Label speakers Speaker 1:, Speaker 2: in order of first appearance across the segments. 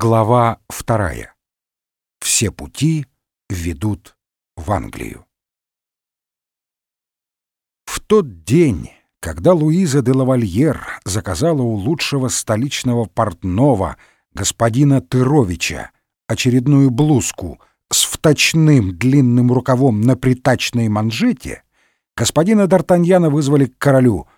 Speaker 1: Глава вторая. Все пути ведут в Англию. В тот день, когда Луиза де Лавальер заказала у лучшего столичного портного, господина Тыровича, очередную блузку с вточным длинным рукавом на притачной манжете, господина Д'Артаньяна вызвали к королю.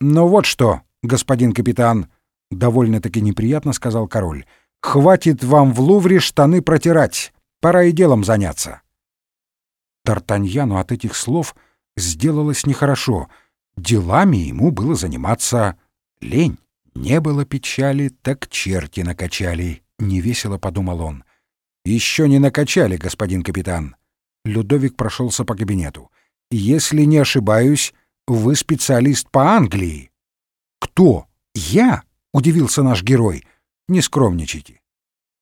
Speaker 1: «Ну вот что, господин капитан», — довольно-таки неприятно сказал король, — Хватит вам в Лувре штаны протирать. Пора и делом заняться. Д'Артаньяну от этих слов сделалось нехорошо. Делами ему было заниматься лень. Не было печали, так черти накачали. Невесело подумал он. Еще не накачали, господин капитан. Людовик прошелся по кабинету. Если не ошибаюсь, вы специалист по Англии. Кто? Я? Удивился наш герой. Не скромничайте.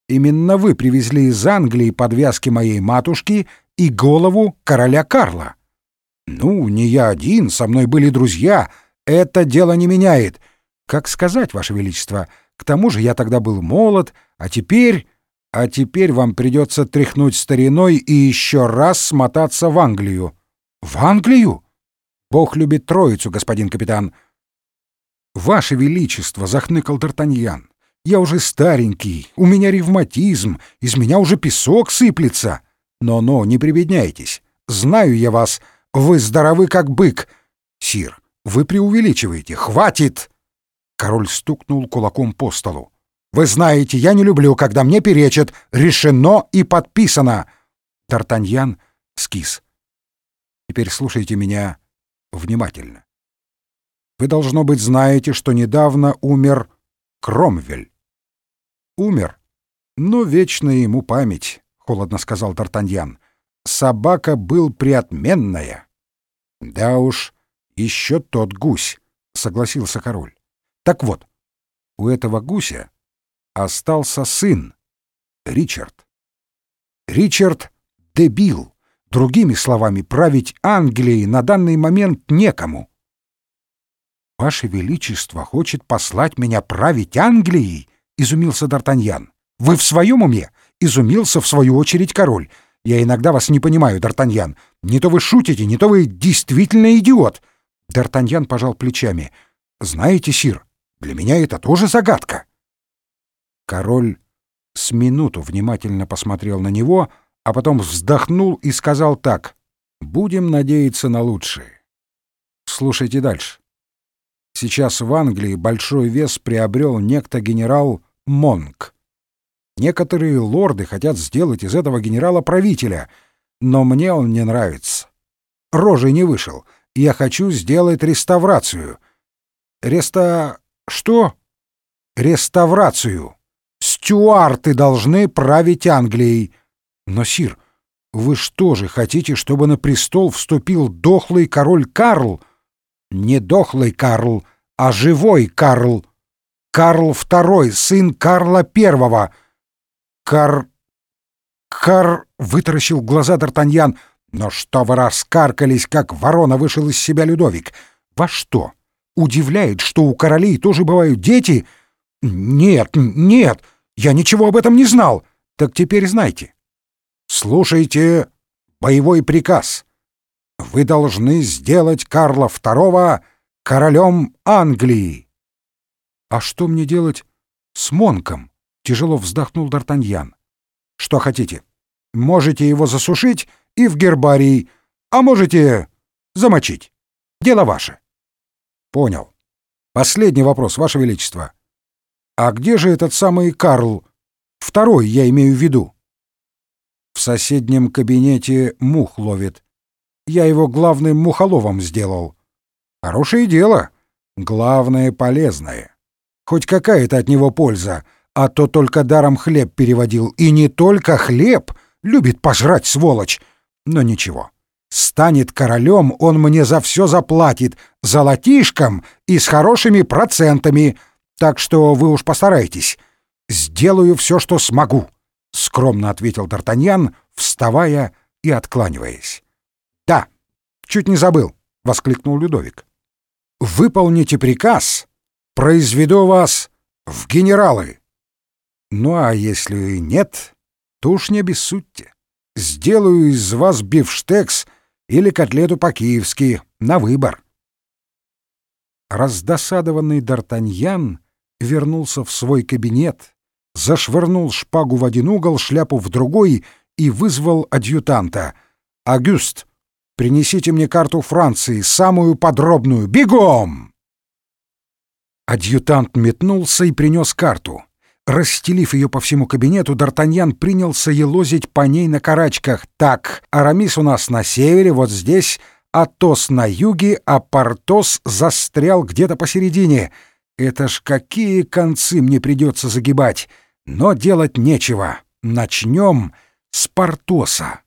Speaker 1: Именно вы привезли из Англии подвязки моей матушки и голову короля Карла. Ну, не я один, со мной были друзья. Это дело не меняет. Как сказать, ваше величество? К тому же я тогда был молод, а теперь... А теперь вам придется тряхнуть стариной и еще раз смотаться в Англию. В Англию? Бог любит троицу, господин капитан. Ваше величество, захныкал Д'Артаньян. Я уже старенький, у меня ревматизм, из меня уже песок сыплется. Но-но, не прибедняйтесь. Знаю я вас, вы здоровы как бык. Сир, вы преувеличиваете, хватит!» Король стукнул кулаком по столу. «Вы знаете, я не люблю, когда мне перечат. Решено и подписано!» Тартаньян скис. «Теперь слушайте меня внимательно. Вы, должно быть, знаете, что недавно умер Кромвель. Умер. Но вечная ему память, — холодно сказал Д'Артаньян. Собака был приотменная. Да уж, еще тот гусь, — согласился король. Так вот, у этого гуся остался сын, Ричард. Ричард — дебил. Другими словами, править Англией на данный момент некому. «Ваше Величество хочет послать меня править Англией?» — изумился Д'Артаньян. «Вы в своем уме?» — изумился в свою очередь король. «Я иногда вас не понимаю, Д'Артаньян. Не то вы шутите, не то вы действительно идиот!» Д'Артаньян пожал плечами. «Знаете, Сир, для меня это тоже загадка». Король с минуту внимательно посмотрел на него, а потом вздохнул и сказал так. «Будем надеяться на лучшее. Слушайте дальше. Сейчас в Англии большой вес приобрел некто генерал Монк. Некоторые лорды хотят сделать из этого генерала правителя, но мне он не нравится. Рожей не вышел. Я хочу сделать реставрацию. Реста... что? Реставрацию. Стюарты должны править Англией. Но, сир, вы что же хотите, чтобы на престол вступил дохлый король Карл? Не дохлый Карл, а живой Карл. Карл II, сын Карла I. Кар... Кар... Вытаращил глаза Д'Артаньян. Но что вы раскаркались, как ворона вышел из себя Людовик? Во что? Удивляет, что у королей тоже бывают дети? Нет, нет, я ничего об этом не знал. Так теперь знайте. Слушайте боевой приказ вы должны сделать Карла II королем Англии. А что мне делать с Монком? Тяжело вздохнул Д'Артаньян. Что хотите? Можете его засушить и в гербарий, а можете замочить. Дело ваше. Понял. Последний вопрос, ваше величество. А где же этот самый Карл? Второй, я имею в виду. В соседнем кабинете мух ловит. Я его главным мухоловом сделал. Хорошее дело. Главное — полезное. Хоть какая-то от него польза, а то только даром хлеб переводил. И не только хлеб, любит пожрать сволочь. Но ничего. Станет королем, он мне за все заплатит, золотишком и с хорошими процентами. Так что вы уж постарайтесь. Сделаю все, что смогу, — скромно ответил Д'Артаньян, вставая и откланиваясь. «Да, чуть не забыл», — воскликнул Людовик. «Выполните приказ, произведу вас в генералы». Ну а если нет, то уж не обессудьте. Сделаю из вас бифштекс или котлету по-киевски, на выбор. Раздосадованный Д'Артаньян вернулся в свой кабинет, зашвырнул шпагу в один угол, шляпу в другой и вызвал адъютанта. «Агюст, принесите мне карту Франции, самую подробную, бегом!» Адъютант метнулся и принес карту. Расстелив ее по всему кабинету, Д'Артаньян принялся елозить по ней на карачках. «Так, Арамис у нас на севере, вот здесь, Атос на юге, а Портос застрял где-то посередине. Это ж какие концы мне придется загибать! Но делать нечего. Начнем с Портоса».